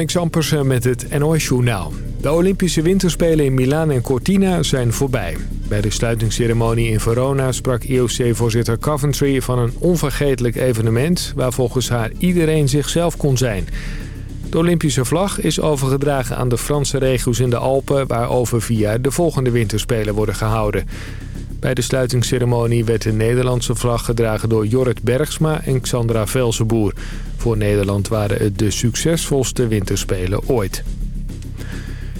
Marnix met het NOS-journaal. De Olympische Winterspelen in Milaan en Cortina zijn voorbij. Bij de sluitingsceremonie in Verona sprak IOC-voorzitter Coventry van een onvergetelijk evenement... waar volgens haar iedereen zichzelf kon zijn. De Olympische vlag is overgedragen aan de Franse regio's in de Alpen... waar over vier jaar de volgende winterspelen worden gehouden. Bij de sluitingsceremonie werd de Nederlandse vlag gedragen door Jorrit Bergsma en Xandra Velsenboer. Voor Nederland waren het de succesvolste winterspelen ooit.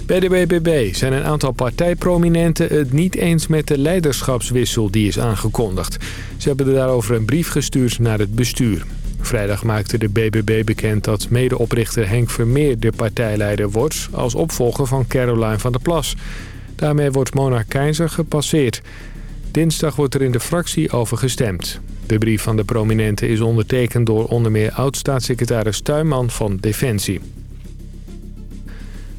Bij de BBB zijn een aantal partijprominenten het niet eens met de leiderschapswissel die is aangekondigd. Ze hebben daarover een brief gestuurd naar het bestuur. Vrijdag maakte de BBB bekend dat medeoprichter Henk Vermeer de partijleider wordt... als opvolger van Caroline van der Plas. Daarmee wordt Mona Keizer gepasseerd. Dinsdag wordt er in de fractie over gestemd. De brief van de prominenten is ondertekend door onder meer oud-staatssecretaris Tuinman van Defensie.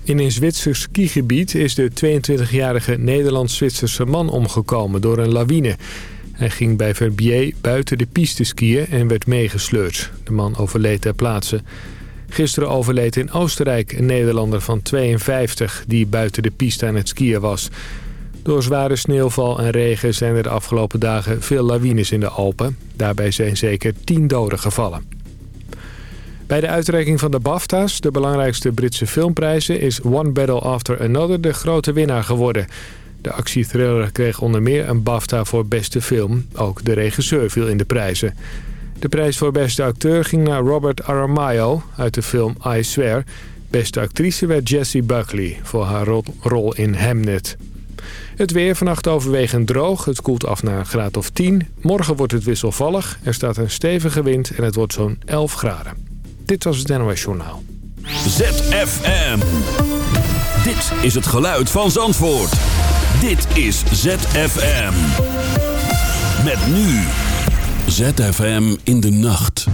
In een Zwitsers skigebied is de 22-jarige Nederlands-Zwitserse man omgekomen door een lawine. Hij ging bij Verbier buiten de piste skiën en werd meegesleurd. De man overleed ter plaatse. Gisteren overleed in Oostenrijk een Nederlander van 52 die buiten de piste aan het skiën was. Door zware sneeuwval en regen zijn er de afgelopen dagen veel lawines in de Alpen. Daarbij zijn zeker 10 doden gevallen. Bij de uitreiking van de BAFTA's, de belangrijkste Britse filmprijzen... is One Battle After Another de grote winnaar geworden. De actiethriller kreeg onder meer een BAFTA voor beste film. Ook de regisseur viel in de prijzen. De prijs voor beste acteur ging naar Robert Aramayo uit de film I Swear. Beste actrice werd Jessie Buckley voor haar rol in Hamnet. Het weer vannacht overwegend droog. Het koelt af naar een graad of 10. Morgen wordt het wisselvallig. Er staat een stevige wind en het wordt zo'n 11 graden. Dit was het NOS Journaal. ZFM. Dit is het geluid van Zandvoort. Dit is ZFM. Met nu. ZFM in de nacht.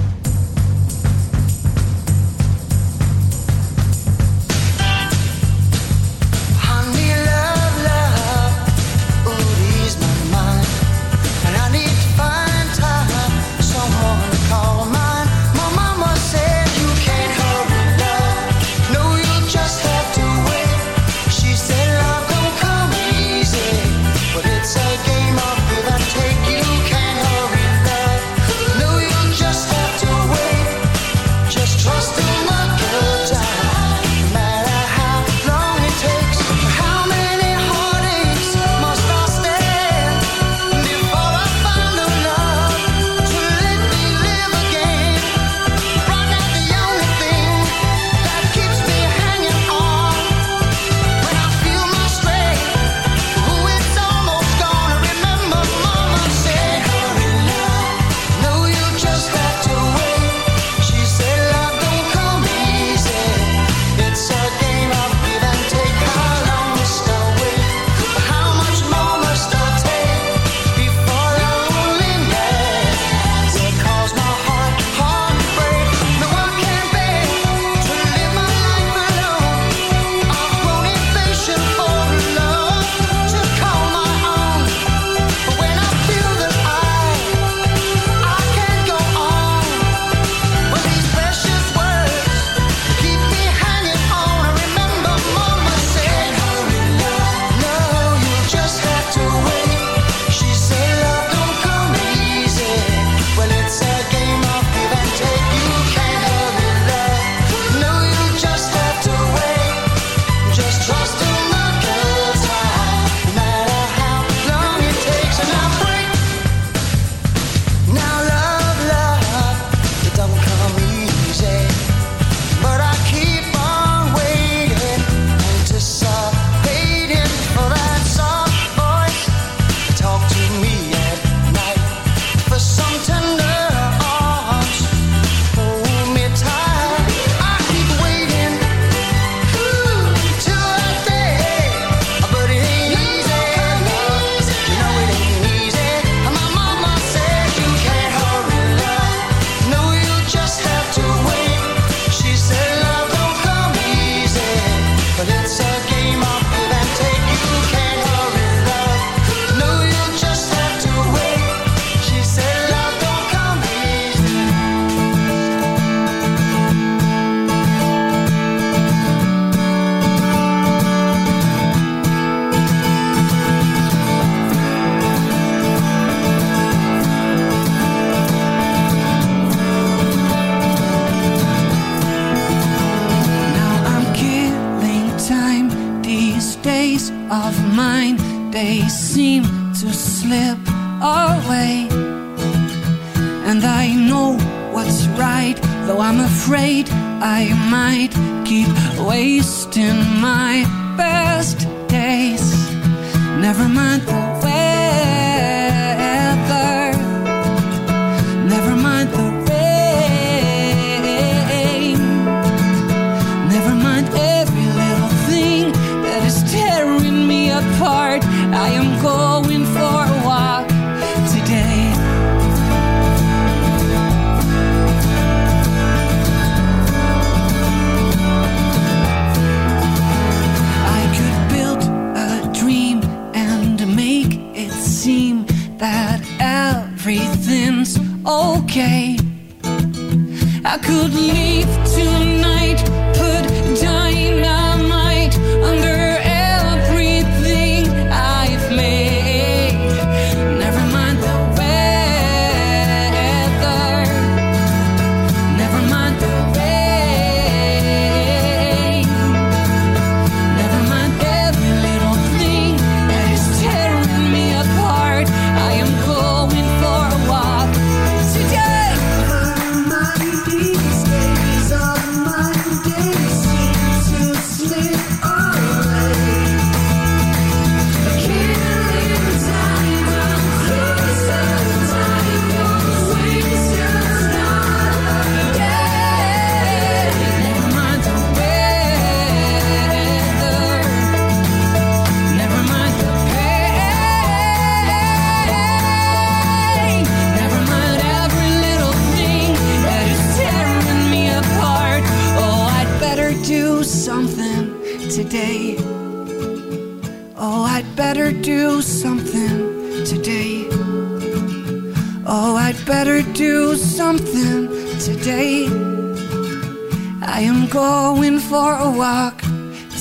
For a walk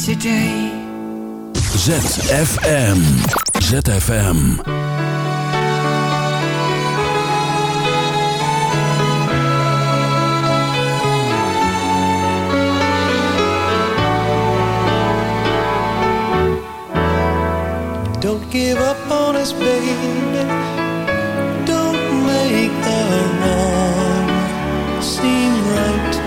today. ZFM. ZFM. Don't give up on us, baby. Don't make the wrong seem right.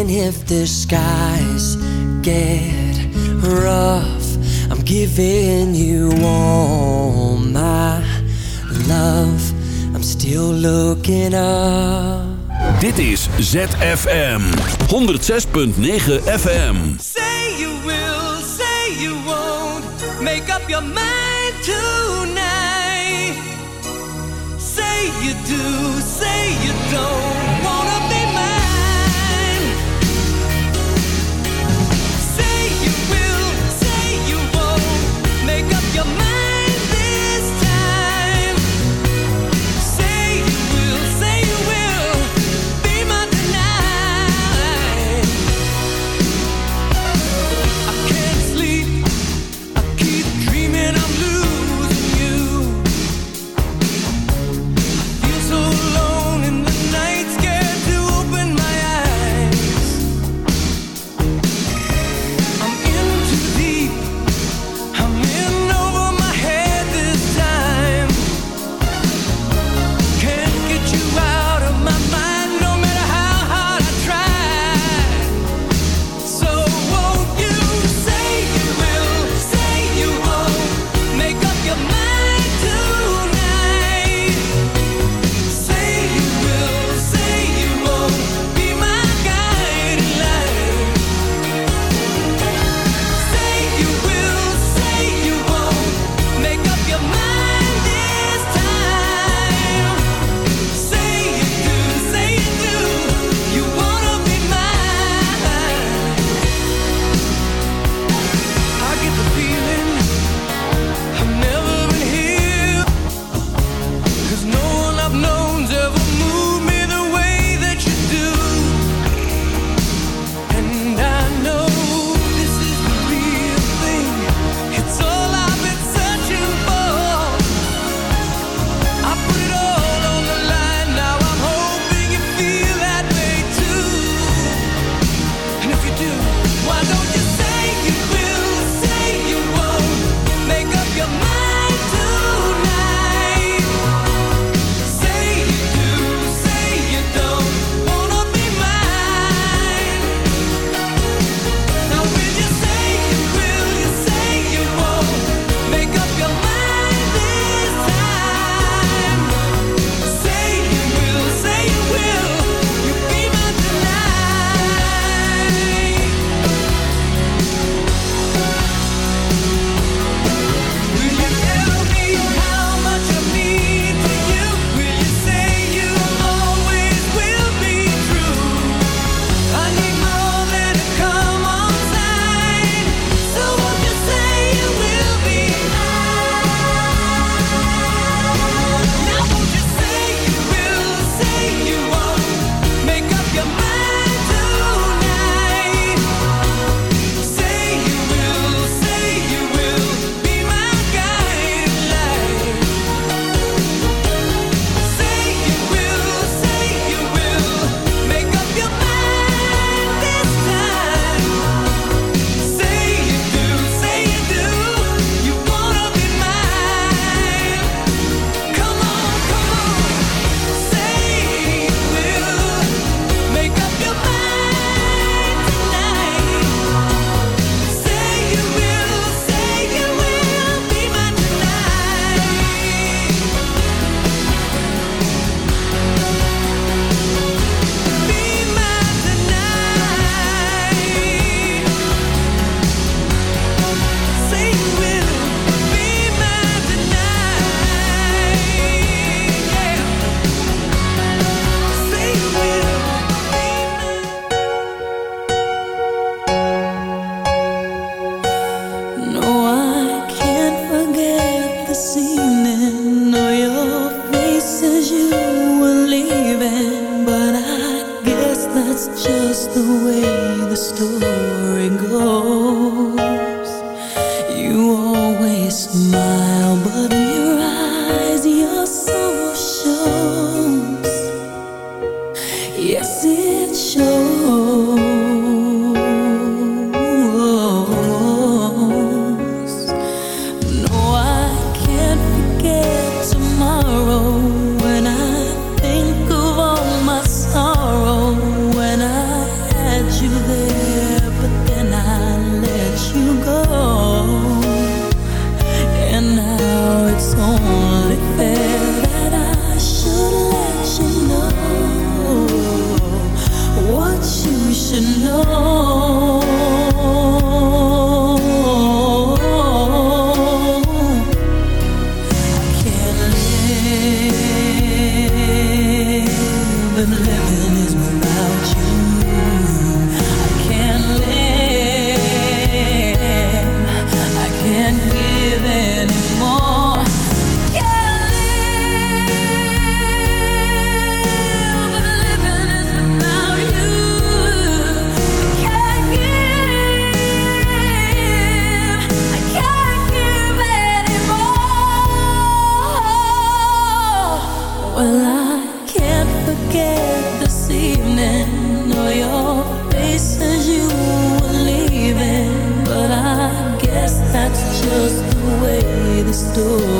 Even if the skies get rough. I'm giving you all my love. I'm still looking up. Dit is ZFM 106.9 FM. Say you will, say you won't. Make up your mind tonight. Say you do, the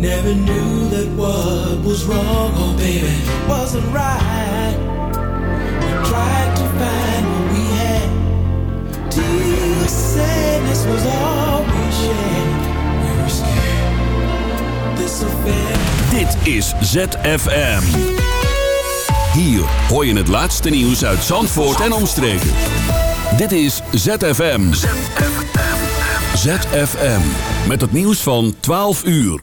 Never knew that what was wrong, oh baby, wasn't right. We tried to find what we had. Till sadness was all we shared. We were scared. This affair. Dit is ZFM. Hier hoor je het laatste nieuws uit Zandvoort en omstreken. Dit is ZFM. ZFM. Met het nieuws van 12 uur.